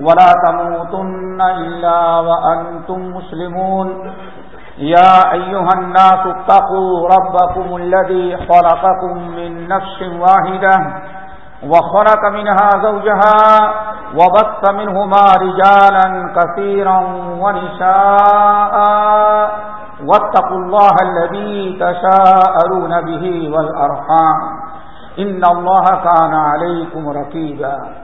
ولا تموتن إلا وأنتم مسلمون. يا أيها الناس اتقوا ربكم الذي خلقكم من نفس واحدة وخلق منها زوجها وبث منهما رجالا كثيرا ونساء واتقوا الله الذي تشاءلون به والأرحام. إن الله كان عليكم ركيبا.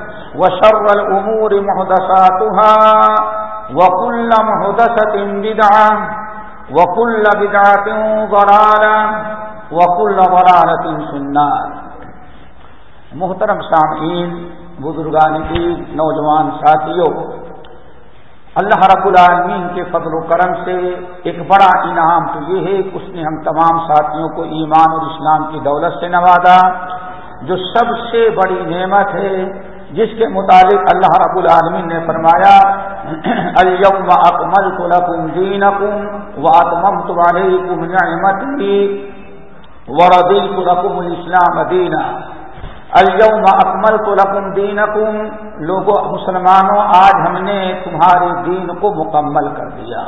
وشر الأمور محدثاتها وكل محدثة بدعة وكل بدعة ضلالة وكل ضلالة في النار. محترم سامعین، بزرگان کی، نوجوان ساتھیوں، اللہ رب العالمین کے فضل و کرم سے ایک بڑا انعام تو یہ ہے کہ اس نے ہم تمام ساتھیوں کو ایمان اور اسلام کی دولت سے نوازا، جو سب سے بڑی نعمت ہے جس کے مطابق اللہ رب العالمین نے فرمایا الم اکمل تو لکم دین اکم و اتمم تمہارے کم نعمتی وردی تو رقم الاسلام دینا الم اکمل تو رقم دین اکم لوگوں مسلمانوں، آج ہم نے تمہارے دین کو مکمل کر دیا۔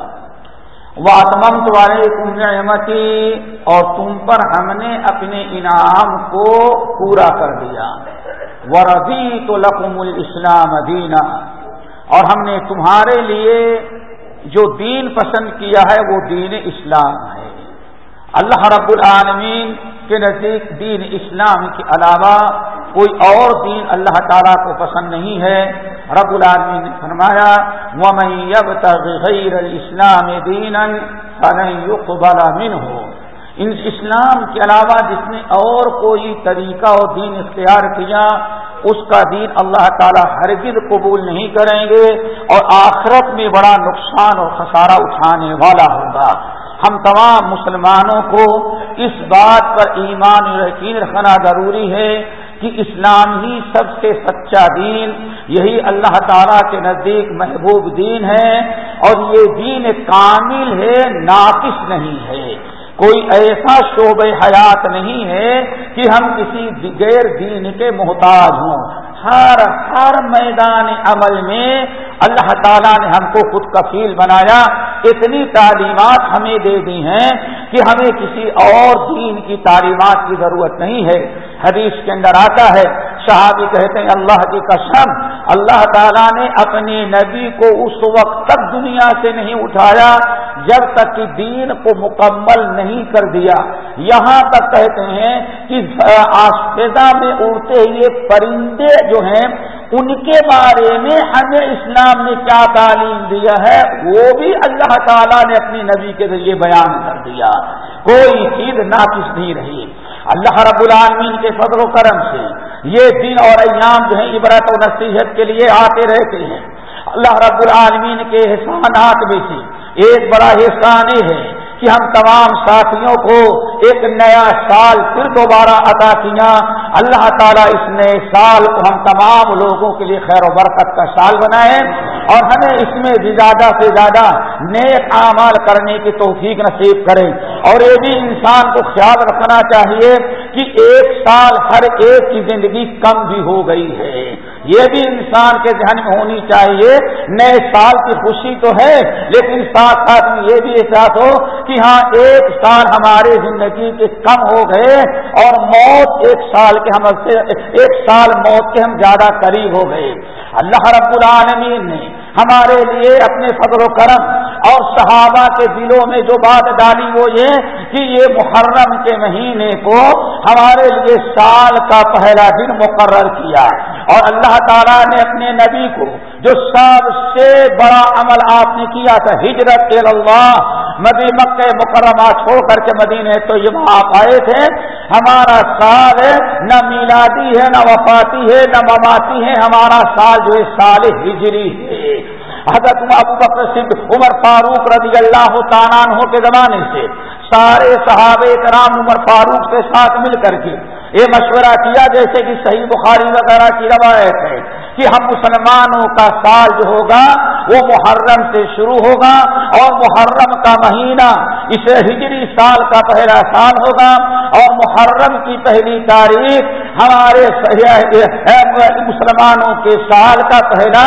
وہ اتمم تمہارے کم نعمتی اور تم پر ہم نے اپنے انعام کو پورا کر دیا۔ ورضی تو لقم الاسلام دینا اور ہم نے تمہارے لیے جو دین پسند کیا ہے، وہ دین اسلام ہے۔ اللہ رب العالمین کے نزدیک دین اسلام کے علاوہ کوئی اور دین اللہ تعالیٰ کو پسند نہیں ہے۔ رب العالمین نے فرمایا غیر الاسلام دین يقبل منه۔ اسلام کے علاوہ جس نے اور کوئی طریقہ اور دین اختیار کیا، اس کا دین اللہ تعالیٰ ہرگز قبول نہیں کریں گے اور آخرت میں بڑا نقصان اور خسارہ اٹھانے والا ہوگا۔ ہم تمام مسلمانوں کو اس بات پر ایمان یقین رکھنا ضروری ہے کہ اسلام ہی سب سے سچا دین، یہی اللہ تعالیٰ کے نزدیک محبوب دین ہے اور یہ دین کامل ہے، ناقص نہیں ہے۔ کوئی ایسا شعب حیات نہیں ہے کہ ہم کسی غیر دین کے محتاج ہوں۔ ہر ہر میدان عمل میں اللہ تعالیٰ نے ہم کو خود کفیل بنایا۔ اتنی تعلیمات ہمیں دے دی ہیں کہ ہمیں کسی اور دین کی تعلیمات کی ضرورت نہیں ہے۔ حدیث کے اندر آتا ہے، صحابی کہتے ہیں، اللہ کی قسم اللہ تعالیٰ نے اپنے نبی کو اس وقت تک دنیا سے نہیں اٹھایا جب تک کہ دین کو مکمل نہیں کر دیا۔ یہاں تک کہتے ہیں کہ آسفیزہ میں اڑتے ہوئے پرندے جو ہیں، ان کے بارے میں ہمیں اسلام نے کیا تعلیم دیا ہے؟ وہ بھی اللہ تعالیٰ نے اپنی نبی کے ذریعے بیان کر دیا۔ کوئی چیز ناقص نہیں رہی۔ اللہ رب العالمین کے فضل و کرم سے یہ دن اور ایام جو ہیں عبرت و نصیحت کے لیے آتے رہتے ہیں۔ اللہ رب العالمین کے احسانات میں سے ایک بڑا احسان یہ ہے کہ ہم تمام ساتھیوں کو ایک نیا سال پھر دوبارہ عطا کیا۔ اللہ تعالیٰ اس نئے سال کو ہم تمام لوگوں کے لیے خیر و برکت کا سال بنائے اور ہمیں اس میں بھی زیادہ سے زیادہ نیک اعمال کرنے کی توفیق نصیب کریں اور یہ بھی انسان کو خیال رکھنا چاہیے کہ ایک سال ہر ایک کی زندگی کم بھی ہو گئی ہے۔ یہ بھی انسان کے ذہن میں ہونی چاہیے، نئے سال کی خوشی تو ہے، لیکن ساتھ ساتھ میں یہ بھی احساس ہو کہ ہاں ایک سال ہمارے زندگی کے کم ہو گئے اور موت ایک سال کے ہم سے، ایک سال موت کے ہم زیادہ قریب ہو گئے۔ اللہ رب العالمین نے ہمارے لیے اپنے فضل و کرم اور صحابہ کے دلوں میں جو بات ڈالی وہ یہ کہ یہ محرم کے مہینے کو ہمارے لیے سال کا پہلا دن مقرر کیا۔ اور اللہ تعالیٰ نے اپنے نبی کو جو سب سے بڑا عمل آپ نے کیا تھا، ہجرت اللہ مدی مکہ مکرمہ چھوڑ کر کے مدینے تو یہ آپ آئے تھے۔ ہمارا سال نہ میلادی ہے، نہ وفاتی ہے، نہ مماتی ہے۔ ہمارا سال جو ہے، سال ہجری ہے۔ حضرت ابو بکر صدھ عمر فاروق رضی اللہ تعالیٰ کے زمانے سے سارے صحابہ کرام عمر فاروق کے ساتھ مل کر کے یہ مشورہ کیا، جیسے کہ صحیح بخاری وغیرہ کی روایت ہے کہ ہم مسلمانوں کا سال جو ہوگا وہ محرم سے شروع ہوگا اور محرم کا مہینہ اسے ہجری سال کا پہلا سال ہوگا اور محرم کی پہلی تاریخ ہمارے مسلمانوں کے سال کا پہلا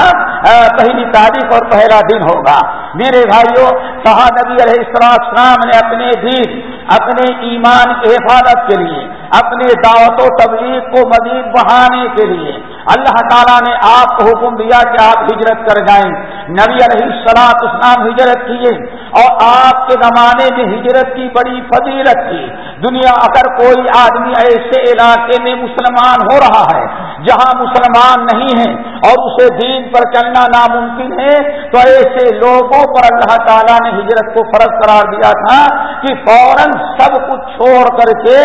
پہلی تاریخ اور پہلا دن ہوگا۔ میرے بھائیوں کہا نبی علیہ السلام نے اپنے دین، اپنے ایمان کی حفاظت کے لیے، اپنے دعوت و تبلیغ کو مزید بڑھانے کے لیے۔ اللہ تعالیٰ نے آپ کو حکم دیا کہ آپ ہجرت کر جائیں۔ نبی علیہ السلاط اسلام ہجرت کیے۔ اور آپ کے زمانے میں ہجرت کی بڑی فضیلت تھی۔ دنیا اگر کوئی آدمی ایسے علاقے میں مسلمان ہو رہا ہے، جہاں مسلمان نہیں ہیں اور اسے دین پر چلنا ناممکن ہے، تو ایسے لوگوں پر اللہ تعالیٰ نے ہجرت کو فرض قرار دیا تھا کہ فوراً سب کچھ چھوڑ کر کے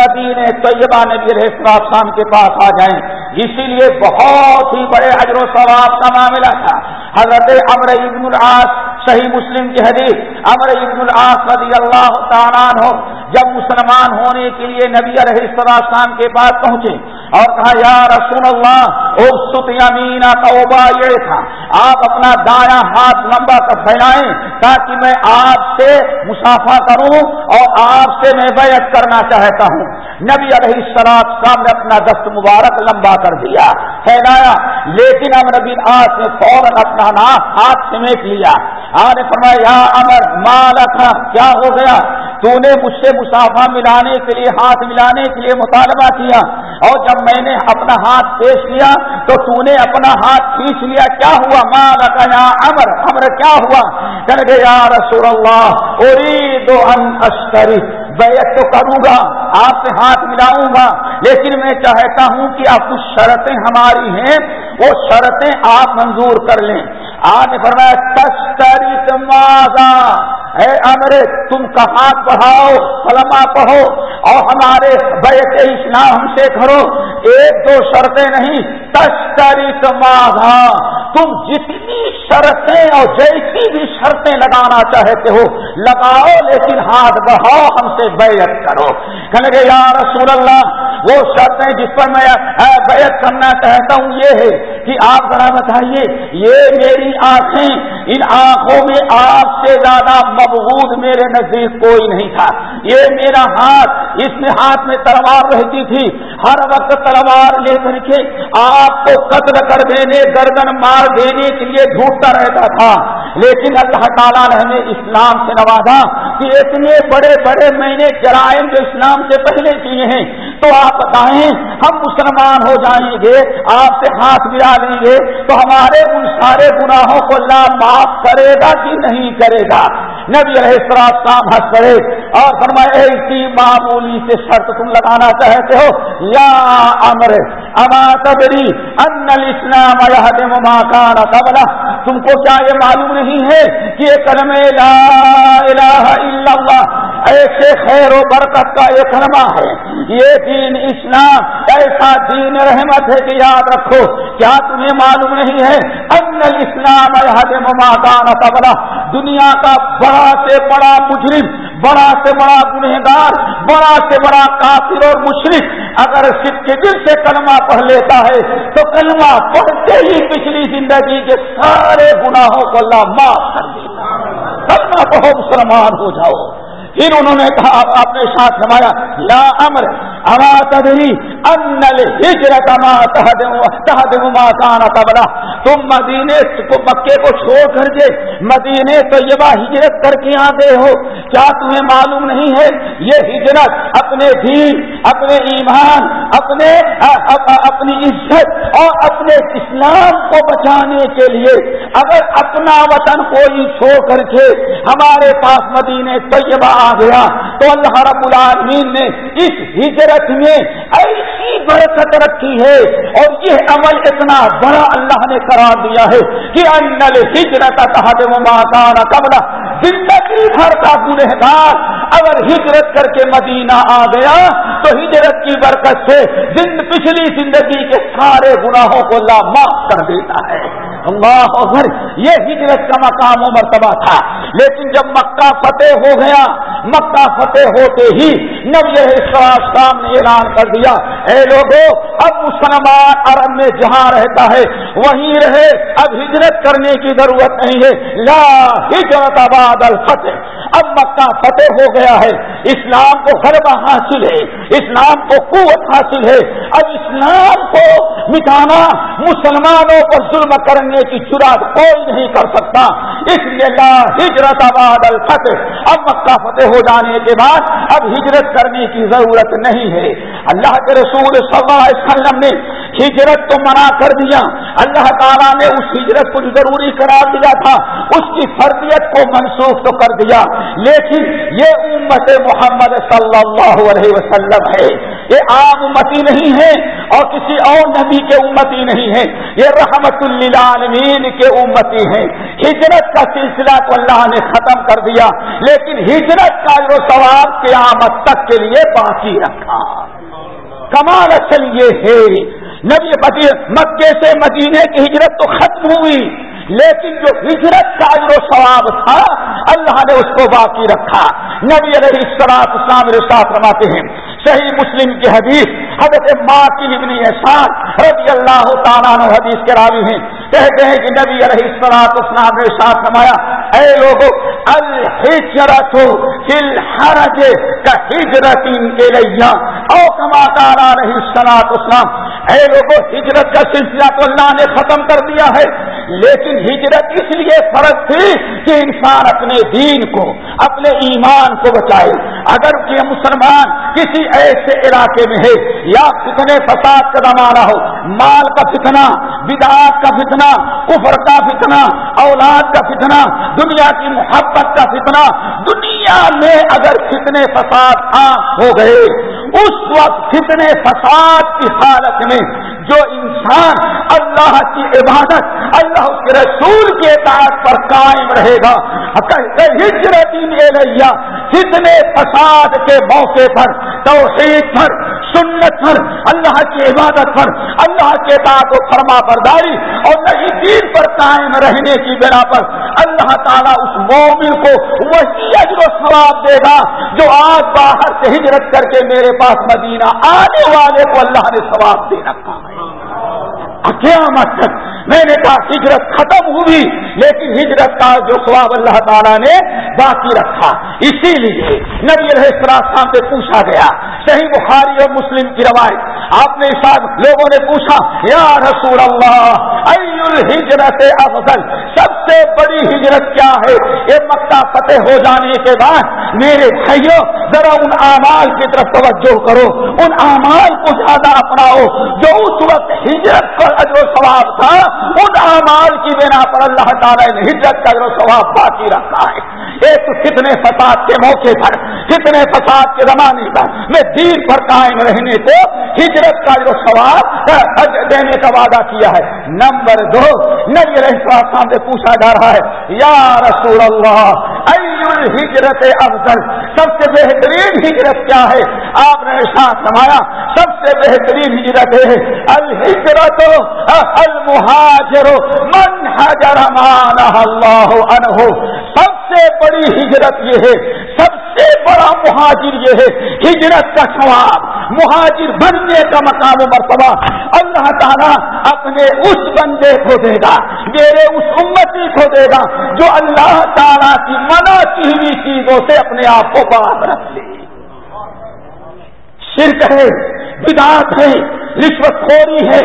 مدینے طیبہ نبی علیہ السلام کے پاس آ جائیں۔ اسی لیے بہت ہی بڑے حجر و ثواب کا معاملہ تھا۔ حضرت امر عبد العاص، صحیح مسلم کی حدیث امر عبد العاص رضی اللہ تعالیٰ ہو جب مسلمان ہونے کے لیے نبی علیہ السلام کے پاس پہنچے اور کہا، یا رسول اللہ ست یمینا توبہ یہ تھا آپ اپنا دایاں ہاتھ لمبا کر پھیلائیں تاکہ میں آپ سے مسافہ کروں اور آپ سے میں بیعت کرنا چاہتا ہوں۔ نبی علیہ السلام صاحب نے اپنا دست مبارک لمبا کر دیا پھیلایا لیکن امر بن آس نے فوراً اپنا نام ہاتھ سمیٹ لیا۔ ہاں آنے فرمایا، یا امر مالک کیا ہو گیا؟ تو نے مجھ سے مسافہ ملانے کے لیے، ہاتھ ملانے کے لیے مطالبہ کیا اور جب میں نے اپنا ہاتھ پیش کیا تو تو نے اپنا ہاتھ کھینچ لیا۔ کیا ہوا؟ ماں کا یا امر امر کیا ہوا؟ کر گے یا رسول اللہ ارید ان اشتری بیعت تو کروں گا، آپ سے ہاتھ ملاؤں گا، لیکن میں چاہتا ہوں کہ آپ کچھ شرطیں ہماری ہیں، وہ شرطیں آپ منظور کر لیں۔ آج فرمایا، تشتری ماضا اے امر، تم کا ہاتھ بڑھاؤ کلمہ پڑھو، اور ہمارے بیت اسلام ہم سے کرو۔ ایک دو شرطیں نہیں تشکری ماضا تم جتنی شرطیں اور جیسی بھی شرطیں لگانا چاہتے ہو، لگاؤ، لیکن ہاتھ بڑھاؤ، ہم سے بیعت کرو۔ کہنے گے یا رسول اللہ وہ شرطیں جس پر میں بیعت کرنا چاہتا ہوں، یہ ہے کہ آپ ذرا بتائیے، یہ میری آنکھیں، ان آنکھوں میں آپ سے زیادہ مبغوض میرے نزدیک کوئی نہیں تھا۔ یہ میرا ہاتھ، اس میں ہاتھ میں تلوار رہتی تھی۔ ہر وقت تلوار لے کر کے آپ کو قتل کر دینے، گردن مار دینے کے لیے ڈھونڈتا رہتا تھا۔ لیکن اللہ تعالیٰ نے ہمیں اسلام سے نوازا کہ اتنے بڑے بڑے میں نے جرائم جو اسلام سے پہلے کیے ہیں تو آپ بتائیں، ہم مسلمان ہو جائیں گے، آپ سے ہاتھ ملا لیں گے، تو ہمارے ان سارے گناہوں کو اللہ معاف کرے گا کہ نہیں کرے گا؟ نبی رہے شام ہنس پڑے اور فرمائے ایسی معمولی سے شرط تم لگانا چاہتے ہو؟ یا امر، اما تبری ان الاسلام یہدم ما کان قبلہ۔ تم کو کیا یہ معلوم نہیں ہے کہ یہ کلمہ لا الہ الا اللہ ایسے خیر و برکت کا یہ کلمہ ہے؟ یہ دین اسلام ایسا دین رحمت ہے کہ یاد رکھو، کیا تمہیں معلوم نہیں ہے؟ ان الاسلام یہدم ما کان قبلہ۔ دنیا کا بڑا سے بڑا مجرم بڑا سے بڑا گنہگار، بڑا سے بڑا کافر اور مشرق اگر سکھ کے دل سے کلمہ پڑھ لیتا ہے، تو کلمہ پڑھتے ہی پچھلی زندگی کے سارے گناہوں کو اللہ معاف کر دیتا کلمہ پڑھو، مسلمان ہو جاؤ۔ پھر انہوں نے کہا، آپ نے ساتھ نمایا لا امر، اما تدری ان ہجرت ما تہدم ما تم مدینے کو مکے کو چھوڑ کر کے مدینے طیبہ ہجرت کر کے آتے ہو. کیا تمہیں معلوم نہیں ہے؟ یہ ہجرت اپنے دین، اپنے ایمان، اپنے اپنی عزت اور اپنے اسلام کو بچانے کے لیے اگر اپنا وطن کوئی چھوڑ کر کے ہمارے پاس مدینے طیبہ آ گیا تو اللہ رب العالمین نے اس ہجرت میں ایسی برکت رکھی ہے اور یہ عمل اتنا بڑا اللہ نے قرار دیا ہے کہ انل ہجرت تحت مکان قبل زندگی بھر کا گنہگار اگر ہجرت کر کے مدینہ آ گیا تو ہجرت کی برکت سے پچھلی زندگی کے سارے گناہوں کو اللہ معاف کر دیتا ہے۔ اللہ اکبر، یہ ہجرت کا مقام و مرتبہ تھا۔ لیکن جب مکہ فتح ہو گیا مکہ فتح ہوتے ہی نبی اسلام نے اعلان کر دیا۔ اے لوگوں اب مسلمان عرب میں جہاں رہتا ہے، وہیں رہے۔ اب ہجرت کرنے کی ضرورت نہیں ہے۔ لا ہجرت آباد الفتح۔ اب مکہ فتح ہو گیا ہے۔ اسلام کو غلبہ حاصل ہے۔ اسلام کو قوت حاصل ہے۔ اب اسلام کو مٹانا، مسلمانوں پر ظلم کرنے کی چراغ کوئی نہیں کر سکتا۔ اس لیے اللہ ہجرت آباد الفتح۔ اب مکہ فتح ہو جانے کے بعد اب ہجرت کرنے کی ضرورت نہیں ہے۔ اللہ کے رسول صلی اللہ علیہ وسلم نے ہجرت تو منع کر دیا۔ اللہ تعالیٰ نے اس ہجرت کو ضروری قرار دیا تھا، اس کی فرضیت کو منسوخ تو کر دیا۔ لیکن یہ امت محمد صلی اللہ علیہ وسلم ہے۔ یہ عام امتی نہیں ہے اور کسی اور نبی کے امتی نہیں ہے یہ رحمت للعالمین کے امتی ہیں۔ ہجرت کا سلسلہ تو اللہ نے ختم کر دیا، لیکن ہجرت کا جو ثواب قیامت تک کے لیے باقی رکھا۔ کمال اصل یہ ہے، نبی مکے سے مدینے کی ہجرت تو ختم ہوئی، لیکن جو ہجرت کا جو ثواب تھا، اللہ نے اس کو باقی رکھا۔ نبی علیہ السلام اسلام ساتھ رواتے ہیں صحیح مسلم کی حدیث، حضرت ماں کی ابن احسان رضی اللہ تعالیٰ حدیث کے راوی ہیں۔ کہتے ہیں کہ نبی علیہ السلام اسلام نے ساتھ نمایا اے لوگ الحجرت فل حرج کا ہجرت کے لیا او کما تارا رہی السلام اسلام اے لوگوں ہجرت کا سلسلہ تو اللہ نے ختم کر دیا ہے۔ لیکن ہجرت اس لیے فرق تھی کہ انسان اپنے دین کو، اپنے ایمان کو بچائے۔ اگر کہ مسلمان کسی ایسے علاقے میں ہے، یا فتنے فساد کا زمانہ ہو، مال کا فتنہ، بدعات کا فتنہ، کفر کا فتنہ، اولاد کا فتنہ، دنیا کی محبت کا فتنہ، دنیا میں اگر فتنے فساد عام ہو گئے، اس وقت فتنے فساد کی حالت میں جو انسان اللہ کی عبادت، اللہ اس کے رسول کے اطاعت پر قائم رہے گا۔ ہجرت لیا فتنے فساد کے موقع پر، توحید پر، سنت پر، اللہ کی عبادت پر، اللہ کے اطاعت و فرما برداری اور نئی دین پر قائم رہنے کی بنا پر۔ اللہ تعالیٰ اس مومن کو وہی اجر و ثواب دے گا جو آج باہر سے ہجرت کر کے میرے پاس مدینہ آنے والے کو اللہ نے ثواب دے رکھا ہے۔ قیامت تک میں نے کہا ہجرت ختم ہوئی، لیکن ہجرت کا جو سواب اللہ تعالیٰ نے باقی رکھا۔ اسی لیے نبی علیہ السلام سے پوچھا گیا، صحیح بخاری اور مسلم کی روایت۔ آپ نے ساتھ لوگوں نے پوچھا، یا رسول اللہ الحجرت افضل؟ سب سے بڑی ہجرت کیا ہے؟ یہ مکہ فتح ہو جانے کے بعد میرے بھائیوں ذرا ان اعمال کی طرف توجہ کرو۔ ان اعمال کو زیادہ اپناؤ۔ جو اس وقت ہجرت پر اجر و ثواب تھا ان اعمال کی بنا پر اللہ تعالیٰ نے ہجرت کا جو ثواب باقی رکھا ہے ایک کتنے فساد کے موقع پر، کتنے فساد کے زمانے پر میں دین پر قائم رہنے کو ہجرت کا جو ثواب دینے کا وعدہ کیا ہے۔ نمبر دو، نبی صاحب سے پوچھا جا رہا ہے، یا رسول اللہ ہجرت افضل۔ سب سے بہترین ہجرت کیا ہے؟ آپ نے ساتھ سمایا سب سے بہترین ہجرت ہے الحجرت المہاجر من حجر مان اللہ عنہ۔ سب سے بڑی ہجرت یہ ہے، سب سے بڑا مہاجر یہ ہے، ہجرت کا ثواب، مہاجر بننے کا مقام و مرتبہ اللہ تعالیٰ اپنے اس بندے کو دے گا، میرے اس امتی کو دے گا جو اللہ تعالیٰ کی منع کی ہوئی چیزوں سے اپنے آپ کو بات رکھ لے۔ شرک ہے بدات ہے رشوت خوری ہے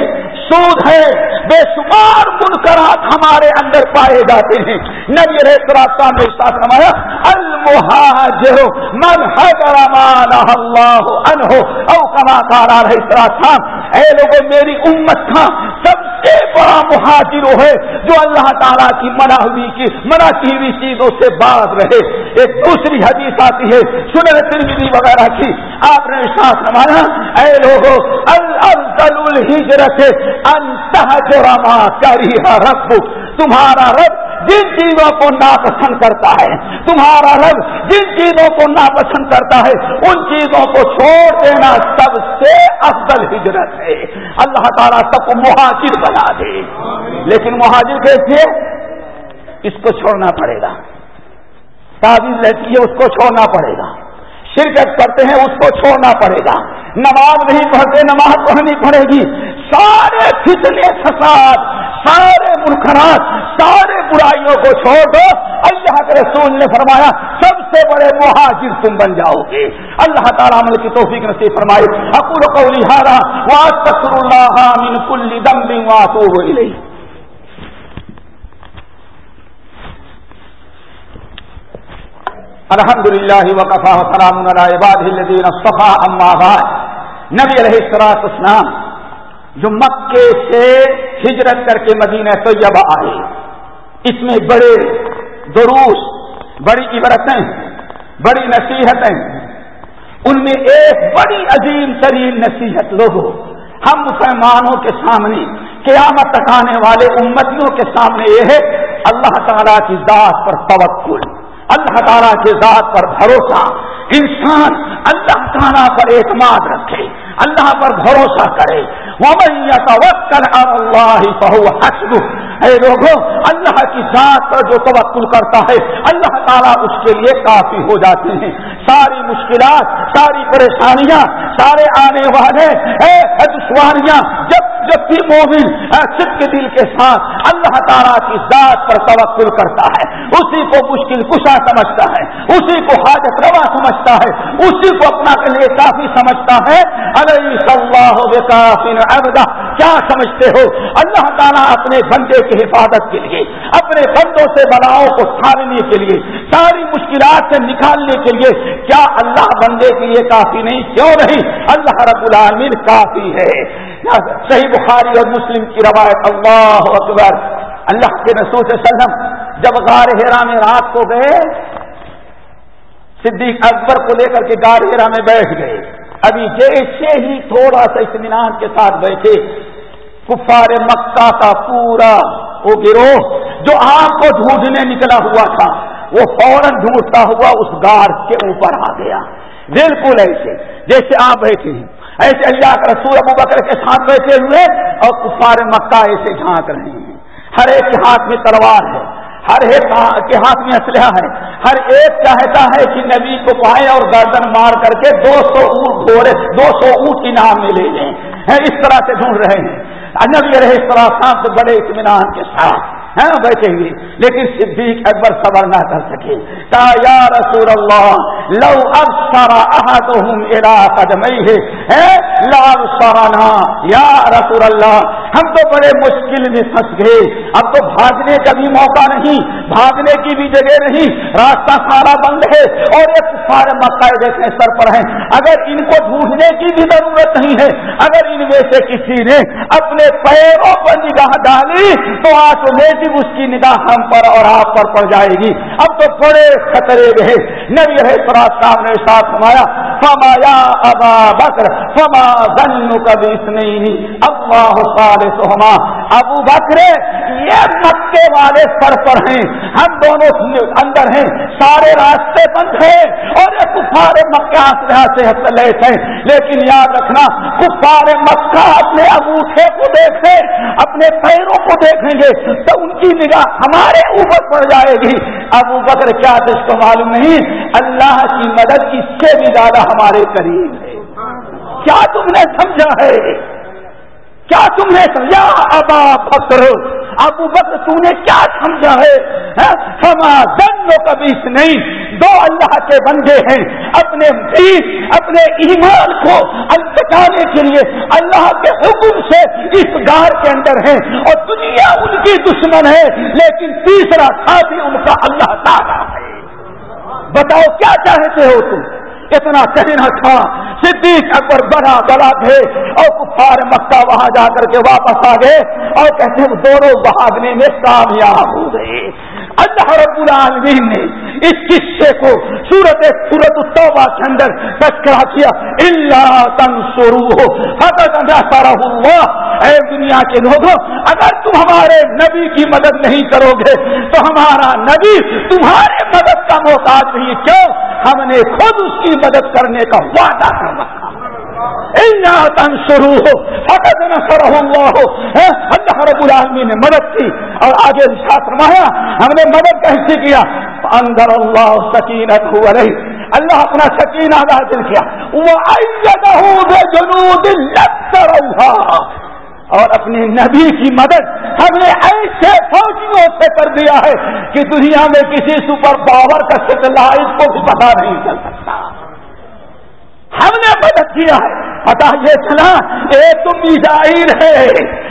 سود ہے۔ بے شمار منکرات ہمارے اندر پائے جاتے ہیں۔ نبی رہے نے ساتھ نمایا المہاجر من حضر مانا اللہ انہو او کما کارا رہی سراسان اے لوگوں میری امت تھا سب سے بڑا مہاجر ہے جو اللہ تعالیٰ کی منع ہوئی کی، منع کی ہوئی چیزوں سے باز رہے۔ ایک دوسری حدیث آتی ہے سنر ترمیدی وغیرہ کی۔ آپ نے وشواس نمانا اے لوگوں الافضل الحجرت انتہج رما کریہ رب، تمہارا رب جن چیزوں کو ناپسند کرتا ہے، تمہارا رب جن چیزوں کو ناپسند کرتا ہے، ان چیزوں کو چھوڑ دینا سب سے افضل ہجرت ہے۔ اللہ تعالیٰ سب کو مہاجر بنا دے۔ لیکن مہاجر کیسے؟ اس کو چھوڑنا پڑے گا۔ تعویذ رہتی ہے اس کو چھوڑنا پڑے گا۔ شرکت کرتے ہیں، اس کو چھوڑنا پڑے گا۔ نماز نہیں پڑھتے، نماز پڑھنی پڑے گی۔ سارے فتنے، فساد، سارے منکرات، سارے برائیوں کو چھوڑ دو۔ اللہ کے رسول نے فرمایا، سب سے بڑے مہاجر تم بن جاؤ گے۔ اللہ تعالیٰ عمل کی توفیق نصیب فرمائی اکور کو لہارا واسطر اللہ من کل دم واتوب الیہ الحمد للہ وقفا سلام الدین صفا اما نبی علیہ السلاط اسلام جو مکے سے ہجرت کر کے مدینہ طیبہ آئے۔ اس میں بڑے دروس، بڑی عبرتیں، بڑی نصیحتیں۔ ان میں ایک بڑی عظیم ترین نصیحت لوگوں، ہم مسلمانوں کے سامنے، قیامت تک آنے والے امتیوں کے سامنے یہ ہے، اللہ تعالیٰ کی ذات پر توکل۔ اللہ تعالیٰ کے ذات پر بھروسہ، انسان اللہ تعالیٰ پر اعتماد رکھے، اللہ پر بھروسہ کرے۔ اللہ حسب اے لوگوں، اللہ کی ذات پر جو توقل کرتا ہے، اللہ تعالیٰ اس کے لیے کافی ہو جاتے ہیں۔ ساری مشکلات، ساری پریشانیاں، سارے آنے والے دشواریاں جب جب بھی مومن سکھ کے دل کے ساتھ اللہ تعالیٰ کی ذات پر توقل کرتا ہے، اسی کو مشکل کشا سمجھتا ہے، اسی کو حاجت روا سمجھتا ہے، اسی کو اپنا کے لیے کافی سمجھتا ہے۔ کافی ابدا کیا سمجھتے ہو؟ اللہ تعالیٰ اپنے بندے کی حفاظت کے لیے، اپنے بندوں سے بلاؤں کو سارنے کے لیے، ساری مشکلات سے نکالنے کے لیے، کیا اللہ بندے کے لیے کافی نہیں؟ کیوں نہیں؟ اللہ رب العالمین کافی ہے۔ صحیح بخاری اور مسلم کی روایت، اللہ اکبر۔ اللہ کے رسول وسلم جب غار ہیرا میں رات کو گئے، صدیق اکبر کو لے کر کے غار ہیرا میں بیٹھ گئے۔ ابھی جیسے ہی تھوڑا سا اطمینان کے ساتھ بیٹھے، کفار مکہ کا پورا وہ گروہ جو آپ کو ڈھونڈنے نکلا ہوا تھا، وہ فوراً ڈھونڈتا ہوا اس گار کے اوپر آ گیا۔ بالکل ایسے، جیسے آپ بیٹھے ہیں۔ ایسے اللہ کا رسول ابو بکر کے ساتھ بیٹھے ہوئے اور کفار مکہ ایسے جھانک رہے ہیں۔ ہر ایک کے ہاتھ میں تلوار ہے، ہر ایک کے ہاتھ میں اسلحہ ہے۔ ہر ایک چاہتا ہے کہ نبی کو پائے اور گردن مار کر کے دو سو اونٹ گھوڑے، دو سو اونٹ انعام میں لے لیں اس طرح سے ڈھونڈ رہے ہیں۔ نبی رہے اس طرح سے بڑے اطمینان کے ساتھ ہیں بیٹھیں گے لیکن صدیق اکبر صبر نہ کر سکے۔ تا یا رسول اللہ لو اب سارا احدہم الى قدمئی ہے لال سارانا یا رسول اللہ ہم تو بڑے مشکل میں پھنس گئے۔ اب تو بھاگنے کا بھی موقع نہیں، بھاگنے کی بھی جگہ نہیں۔ راستہ سارا بند ہے اور ایک سارے مکہ جیسے سر پر ہیں۔ اگر ان کو ڈھونڈنے کی بھی ضرورت نہیں ہے، اگر ان میں سے کسی نے اپنے پیروں پر نگاہ ڈالی، تو آٹومیٹک اس کی نگاہ ہم پر اور آپ پر پڑ جائے گی۔ اب تو بڑے خطرے رہے نبی رہے صاحب نے ساتھ سمایا فمایا ابا بکر فما ذن کبھی اس نہیں اللہ سہما، ابو بکرے یہ مکے والے سر پر ہیں۔ ہم دونوں اندر ہیں۔ سارے راستے بند ہیں۔ اور یہ کفار مکہ سے لیت ہیں۔ لیکن یاد رکھنا، کفار مکہ اپنے انگوٹھے کو دیکھیں اپنے پیروں کو دیکھیں گے تو ان کی نگاہ ہمارے اوپر پڑ جائے گی۔ ابو بکر کیا تو اس کو معلوم نہیں؟ اللہ کی مدد اس سے بھی زیادہ ہمارے قریب ہے۔ کیا تم نے سمجھا ہے؟ کیا تم نے سمجھا؟ ابا بکر، ابو بکر تم نے کیا سمجھا ہے؟ ہاں؟ سما دن کبھی نہیں، دو اللہ کے بندے ہیں، اپنے اپنے ایمان کو بچانے کے لیے اللہ کے حکم سے اس گار کے اندر ہیں اور دنیا ان کی دشمن ہے، لیکن تیسرا ساتھی ان کا اللہ تعالیٰ ہے۔ بتاؤ، کیا چاہتے ہو تم؟ اتنا کہنا تھا، صدیق اکبر بڑا بڑا تھے اور کفار مکہ وہاں جا کر کے واپس آ گئے اور کہتے ہیں، دونوں بہادنے میں کامیاب ہو گئے۔ اللہ رب العالمین نے اس قصے کو سورت سورت التوبہ کے اندر تذکرہ کیا۔ اللہ تنصرو ہو فقط اللہ اے دنیا کے لوگوں، اگر تم ہمارے نبی کی مدد نہیں کرو گے، تو ہمارا نبی تمہارے مدد کا محتاج نہیں، کیوں؟ ہم نے خود اس کی مدد کرنے کا وعدہ کر رکھا۔ تن شروع ہو فقط نہ سر ہو اللہ رب العالمین نے مدد کی اور آگے فرمایا، ہم نے مدد کیسے کیا؟ اندر اللہ سکینت ہوا رہی اللہ اپنا سکینہ حاصل کیا۔ وہ جنود اور اپنے نبی کی مدد ہم نے ایسے فوجیوں سے کر دیا ہے کہ دنیا میں کسی سپر پاور کا سیٹلائٹ کو بھی پتا نہیں چل سکتا۔ ہم نے مدد کیا ہے۔ پتا یہ چلا ایک تو میزائر ہے۔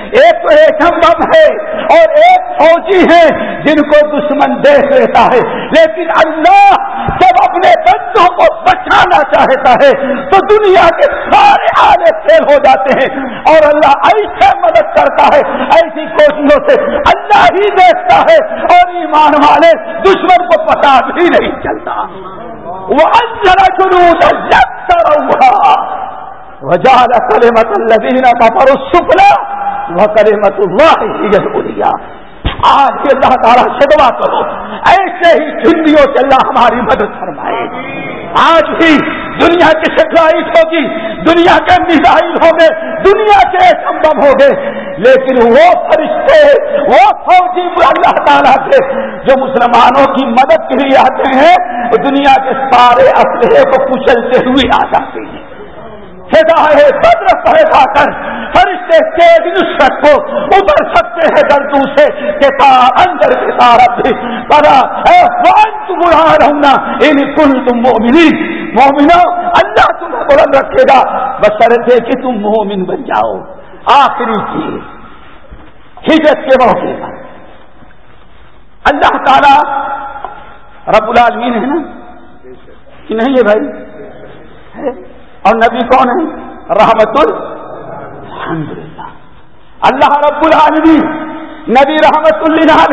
ایک تو ایک بم ہے اور ایک فوجی ہے جن کو دشمن دیکھ لیتا ہے۔ لیکن اللہ جب اپنے بندوں کو بچانا چاہتا ہے تو دنیا کے سارے آنے فیل ہو جاتے ہیں اور اللہ ایسے مدد کرتا ہے، ایسی کوششوں سے اللہ ہی دیکھتا ہے اور ایمان والے دشمن کو پتا بھی نہیں چلتا۔ وہ ذرا وجال کلمت الذین کفروا السفلى وکلمت اللہ هي العليا آج یہ اللہ تعالیٰ سے دعا کرو. ایسے ہی چندیوں سے اللہ ہماری مدد فرمائے. آج بھی دنیا کی سیٹلائٹ ہوگی، دنیا کے میزائل ہوگئے دنیا کے سمبم ہو گئے لیکن وہ فرشتے، وہ فوجی اللہ تعالیٰ سے جو مسلمانوں کی مدد کے لیے آتے ہیں وہ دنیا کے سارے اسلحے کو کچلتے ہوئے آ جاتے ہیں۔ ہدایت بدر پیدا کر فرشتے تیز نسبت کو اتر سکتے ہیں دردوں سے۔ کہ تا اندر کے سارا بھی۔ بڑا بڑا رہنا ان کل تم مومنی مومنو اللہ تمہیں بلند رکھے گا۔ بسرتے کہ تم مومن بن جاؤ۔ آخری چیز۔ ہجرت کے موقع پر۔ اللہ تعالی رب العالمین ہے نا؟ کہ نہیں ہے بھائی؟ اور نبی کون ہے رحمت الحمد للہ اللہ رب العالمین، نبی رحمت اللہ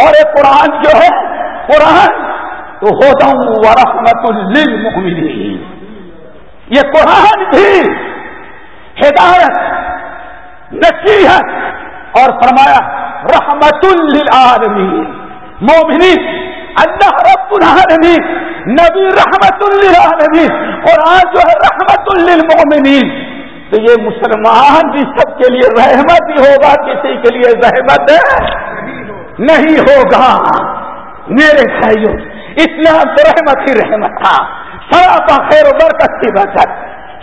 اور ایک قرآن جو ہے، قرآن تو ہوتا ہوں وہ رحمت للمؤمنین۔ یہ قرآن بھی ہدایت، نصیحت اور فرمایا رحمت للعالمین۔ مومنین، اللہ رب العالمین۔ نبی رحمت للعالمین۔ قرآن جو ہے رحمت للمؤمنین۔ تو یہ مسلمان بھی سب کے لیے رحمت ہی ہوگا، کسی کے لیے رحمت نہیں ہوگا۔ میرے بھائیوں اسلام تو رحمت ہی رحمت تھا۔ سراپا خیر و برکت کی بچت۔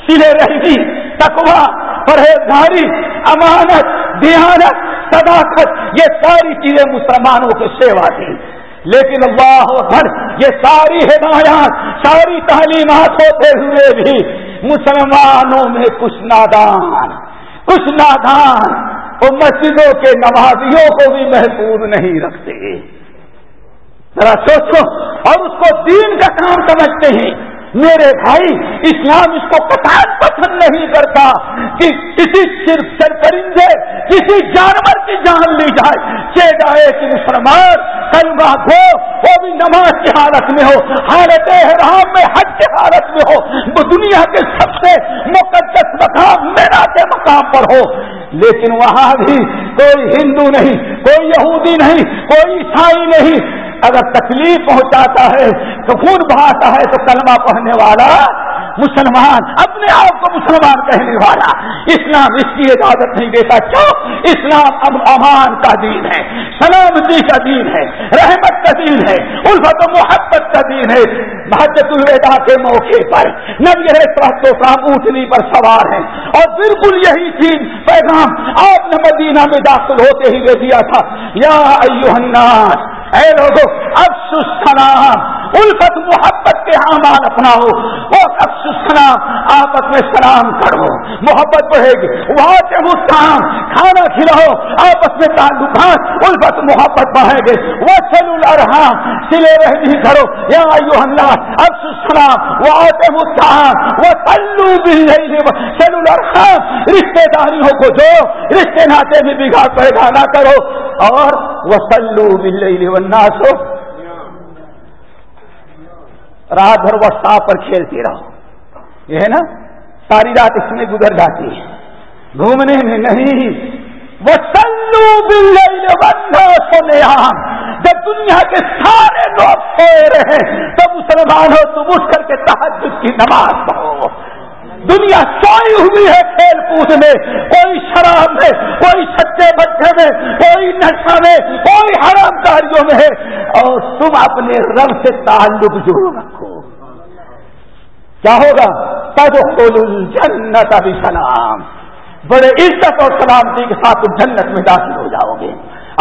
سلے رہی تکوا پرہیزگاری، امانت، دیانت، صداقت، یہ ساری چیزیں مسلمانوں کی سیوا تھی۔ لیکن اللہ اکبر، یہ ساری ہدایات، ساری تعلیمات ہوتے ہوئے بھی مسلمانوں میں کچھ نادان کچھ نادان وہ مسجدوں کے نمازیوں کو بھی محفوظ نہیں رکھتے۔ ذرا سوچو، اور اس کو دین کا کام سمجھتے ہیں۔ میرے بھائی، اسلام اس کو کتاب پسند نہیں کرتا کہ کسی سر پرندے کسی جانور کی جان لی جائے۔ چے جائے کہ مسلمان کلمہ ہو وہ بھی نماز کی حالت میں ہو، حالت احرام میں، حج کی حالت میں ہو۔ وہ دنیا کے سب سے مقدس مقام میرا کے مقام پر ہو۔ لیکن وہاں بھی کوئی ہندو نہیں، کوئی یہودی نہیں، کوئی عیسائی نہیں اگر تکلیف پہنچاتا ہے تو خون بہاتا ہے تو کلمہ پڑھنے والا مسلمان، اپنے آپ کو مسلمان کہنے والا۔ اسلام اس کی اجازت نہیں دیتا کیوں اسلام اب امان کا دین ہے، سلامتی کا دین ہے، رحمت کا دین ہے، الفت و محبت کا دین ہے۔ بھجت الوداع کے موقع پر نبی تو کام اونٹنی پر سوار ہیں۔ اور بالکل یہی چیز پیغام آپ نے مدینہ میں داخل ہوتے ہی دے دیا تھا۔ یا الناس اے لوگوں افسوس سلام الفت محبت کے اعمال اپناؤ، وہ افسوس سلام آپس میں سلام کرو۔ محبت بڑھے گی۔ وہاں سے مسکان کھانا کھلاؤ، آپس میں تعلقات الفت محبت بڑھائیں گے وہ چلو الرحام سلے رہی کرو۔ یا اللہ اب سلام وہ آتے مستحان وہ تلو بھی چلو الرحام رشتے داریوں کو جو رشتے ناطے میں بگاڑ پیدا نہ کرو۔ اور وہ سلو مل رہی رات بھر وہ پر کھیلتی رہو یہ ہے نا؟ ساری رات اس میں گزر جاتی ہے۔ گھومنے میں نہیں۔ وہ سلو سونے جب دنیا کے سارے لوگ سو رہے تو مسلمان ہو، تم اٹھ کر کے تحجد کی نماز پڑھو۔ دنیا سوئی ہوئی ہے کھیل کود میں، کوئی شراب میں، کوئی سچے بچے میں، کوئی نشہ میں، کوئی حرام کاریوں میں ہے۔ اور تم اپنے رب سے تعلق جڑو رکھو۔ کیا ہوگا؟ تب جنت ابھی سلام بڑے عزت اور سلامتی کے ساتھ جنت میں داخل ہو جاؤ گے۔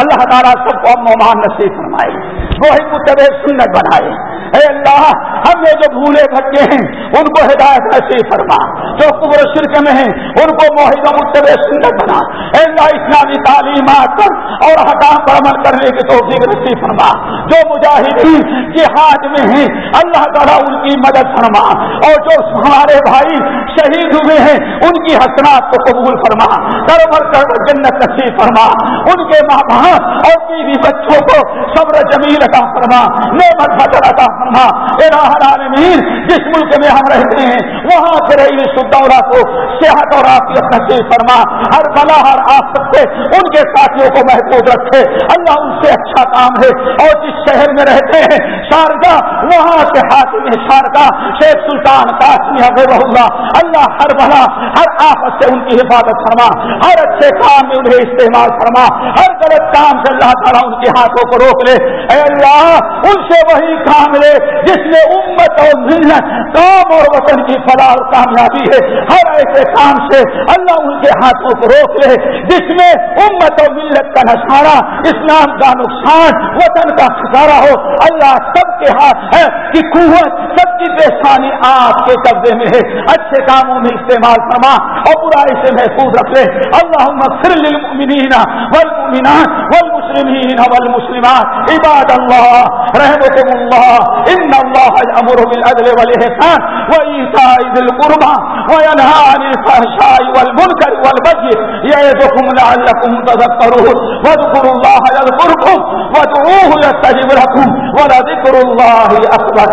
اللہ تعالیٰ سب کو ممان نصیب فرمائے۔ وہی متب سنت بنائے۔ اے اللہ، ہم نے جو بھولے بھٹکے ہیں، ان کو ہدایت نصیب فرما۔ جو قبر شرک میں ہیں، ان کو موہدہ متب سنت بنا۔ اے اللہ، اسلامی تعلیمات پر اور حکام پر عمل کرنے کی توفیق نصیب فرما۔ جو مجاہدین جہاد میں ہیں، اللہ تعالیٰ ان کی مدد فرما۔ اور جو ہمارے بھائی شہید ہوئے ہیں، ان کی حسنات کو قبول فرما۔ کر بر کر جنت نصیب فرما۔ ان کے ماں باپ اور بیوی بچوں کو صبر جمیل عطا فرما، نعمت بدر عطا فرما۔ الہ العالمین، جس ملک میں ہم رہتے ہیں، وہاں سے رہی سدورا کو صحت اور آفیت نصیب فرما۔ ہر بلا، ہر آفت سے ان کے ساتھیوں کو محفوظ رکھے۔ اللہ ان سے اچھا کام ہے۔ اور جس شہر میں رہتے ہیں، شاردا، وہاں کے حاکم شاردا، شیخ سلطان کاشمی حضر اللہ۔ اللہ ہر بلا ہر آفت سے ان کی حفاظت فرما۔ ہر اچھے کام میں انہیں استعمال فرما۔ ہر غلط کام سے اللہ تعالیٰ ان کے ہاتھوں کو روک لے۔ اے اللہ، ان سے وہی کام لے جس میں امت اور ملت کام اور وطن کی فلاح اور کامیابی ہے۔ ہر ایسے کام سے اللہ ان کے ہاتھوں کو روک لے جس میں میں امت اور ملت کا نشانہ، اسلام کا نقصان، وطن کا خسارہ ہو، اللہ سب کے ہاتھ ہے کہ قوت، سب کی پیشانی آپ کے قبضے میں ہے۔ اچھے کاموں میں استعمال فرما اور برائی سے محفوظ رکھ لے۔ اللہ پھر للمؤمنین والمؤمنات والمسلمين والمسلمات۔ عباد الله رحمكم الله إن الله يأمر بالعدل والإحسان وإيتاء ذي القربى وينهى عن الفحشاء والمنكر والبغي يعظكم لعلكم تذكرون واذكروا الله يذكركم وادعوه يستجب لكم ولذكر الله أكبر